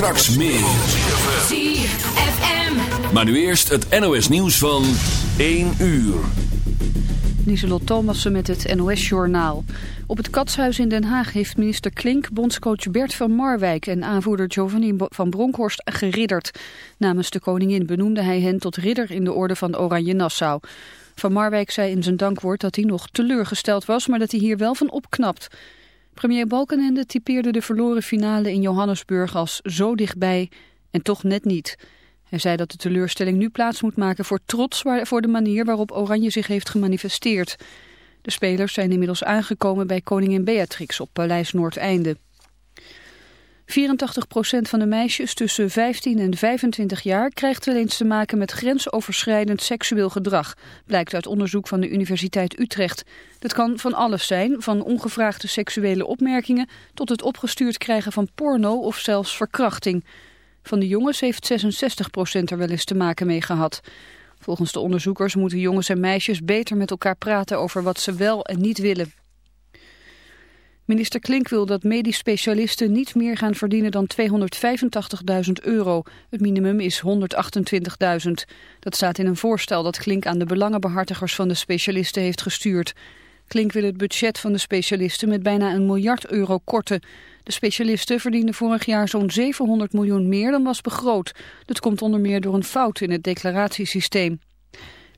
Straks meer. ZFM. Maar nu eerst het NOS nieuws van 1 uur. Lieselot Thomassen met het NOS-journaal. Op het Katshuis in Den Haag heeft minister Klink bondscoach Bert van Marwijk en aanvoerder Giovanni van Bronckhorst geridderd. Namens de koningin benoemde hij hen tot ridder in de orde van Oranje Nassau. Van Marwijk zei in zijn dankwoord dat hij nog teleurgesteld was, maar dat hij hier wel van opknapt. Premier Balkenende typeerde de verloren finale in Johannesburg als zo dichtbij en toch net niet. Hij zei dat de teleurstelling nu plaats moet maken voor trots voor de manier waarop Oranje zich heeft gemanifesteerd. De spelers zijn inmiddels aangekomen bij koningin Beatrix op Paleis Noordeinde. 84% van de meisjes tussen 15 en 25 jaar krijgt wel eens te maken met grensoverschrijdend seksueel gedrag, blijkt uit onderzoek van de Universiteit Utrecht. Dat kan van alles zijn, van ongevraagde seksuele opmerkingen tot het opgestuurd krijgen van porno of zelfs verkrachting. Van de jongens heeft 66% er wel eens te maken mee gehad. Volgens de onderzoekers moeten jongens en meisjes beter met elkaar praten over wat ze wel en niet willen. Minister Klink wil dat medisch specialisten niet meer gaan verdienen dan 285.000 euro. Het minimum is 128.000. Dat staat in een voorstel dat Klink aan de belangenbehartigers van de specialisten heeft gestuurd. Klink wil het budget van de specialisten met bijna een miljard euro korten. De specialisten verdienden vorig jaar zo'n 700 miljoen meer dan was begroot. Dat komt onder meer door een fout in het declaratiesysteem.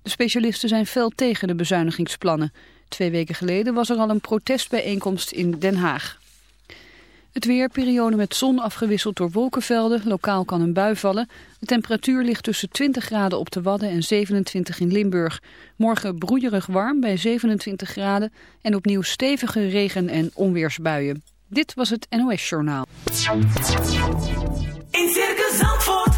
De specialisten zijn fel tegen de bezuinigingsplannen. Twee weken geleden was er al een protestbijeenkomst in Den Haag. Het weer, periode met zon afgewisseld door wolkenvelden. Lokaal kan een bui vallen. De temperatuur ligt tussen 20 graden op de Wadden en 27 in Limburg. Morgen broeierig warm bij 27 graden. En opnieuw stevige regen- en onweersbuien. Dit was het NOS Journaal. In Circus Zandvoort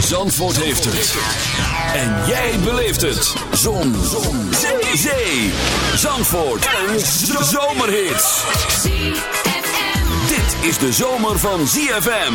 Zandvoort heeft het. En jij beleeft het. Zon. Zon. Zee. Zee. Zandvoort. Een zomerhit. Dit is de zomer van ZFM.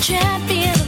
champion.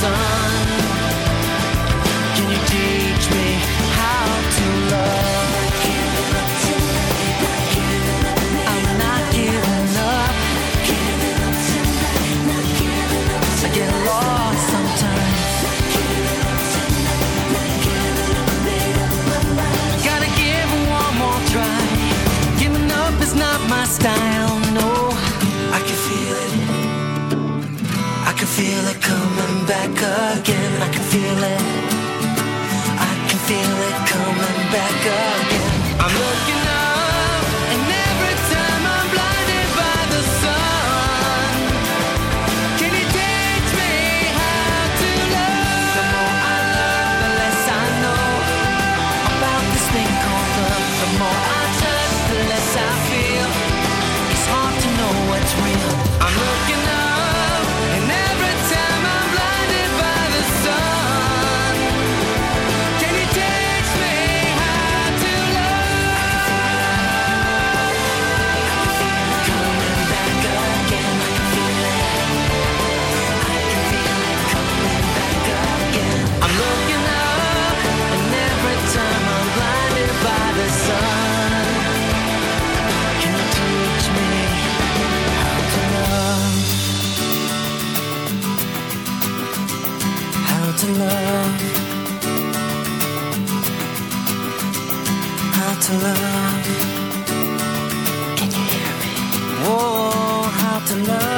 sun feeling. hard to love. Can you hear me? Whoa, how to love.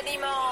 你们。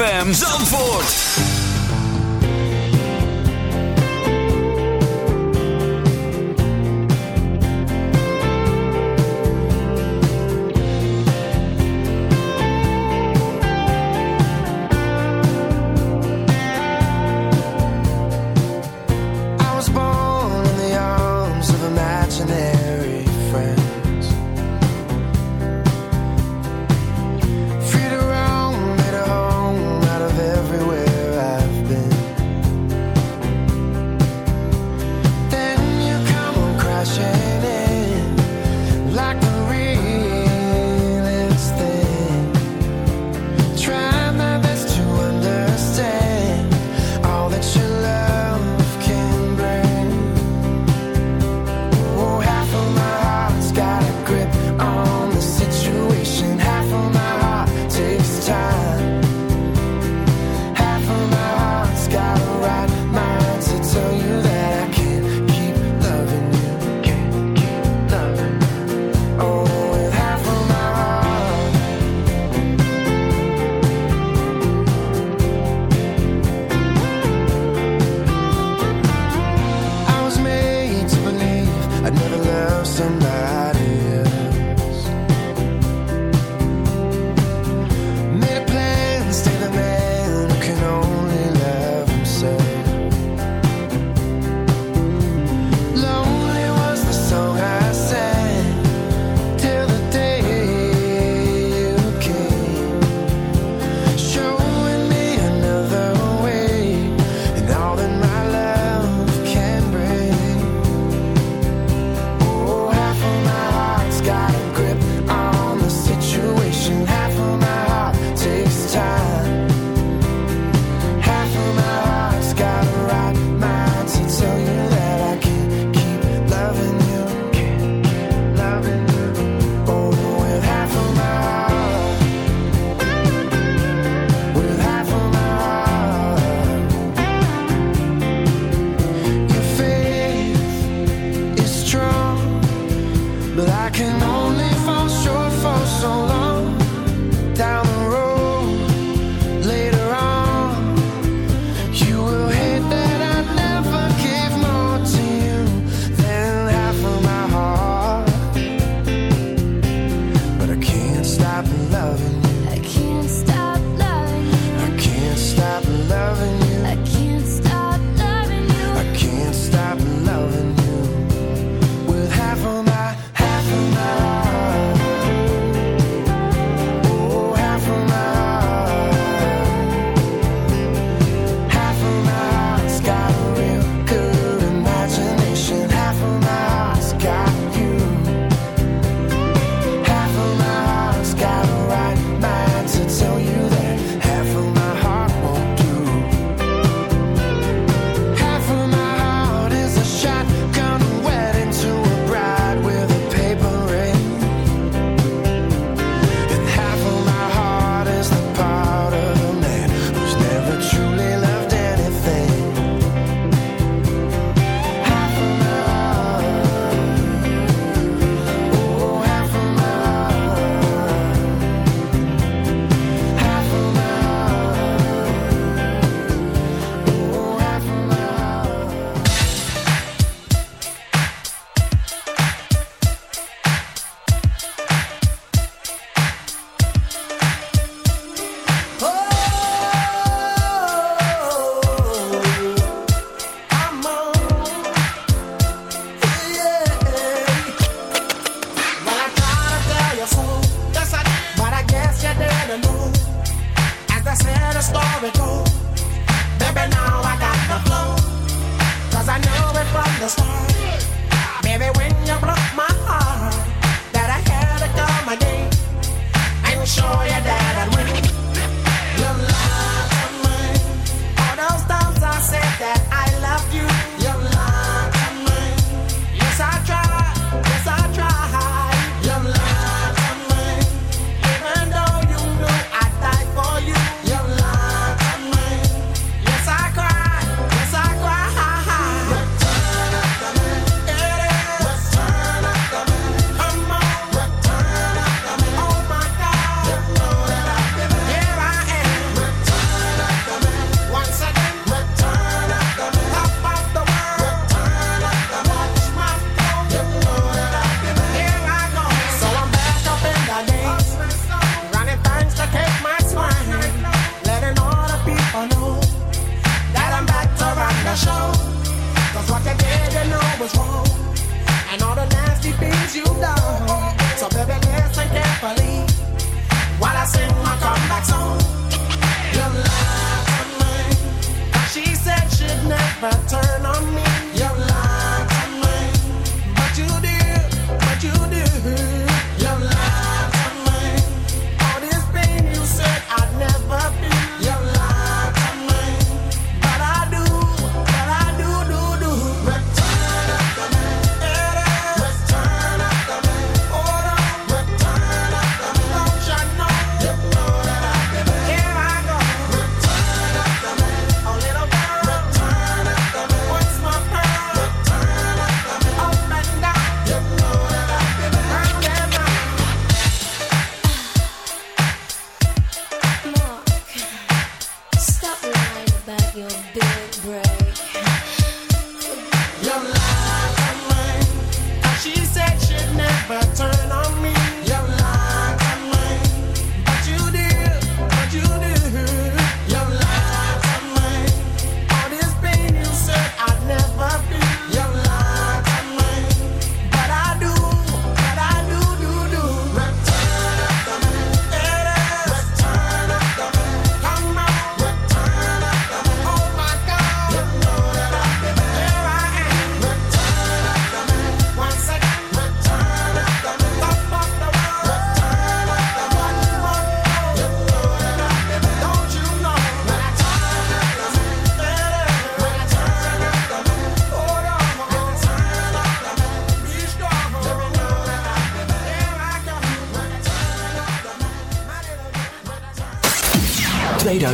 ZFM Zandvoort.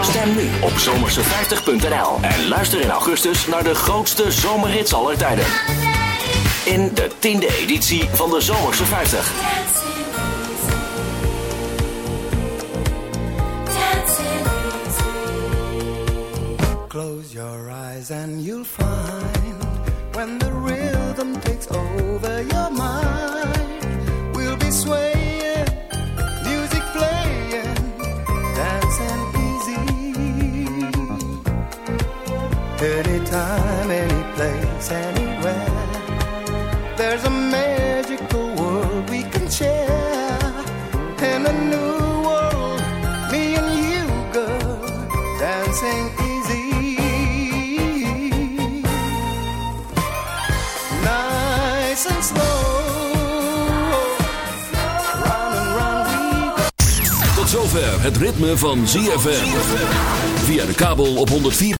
Stem nu op zomerse50.nl en luister in augustus naar de grootste zomerhits aller tijden. In de tiende editie van de Zomerse 50. Close your eyes and you'll find when the anywhere. There's a magical world we can share, and a new world, me and you, girl, dancing easy. Nice and slow. Tot zover het ritme van ZFM. Via de kabel op 104.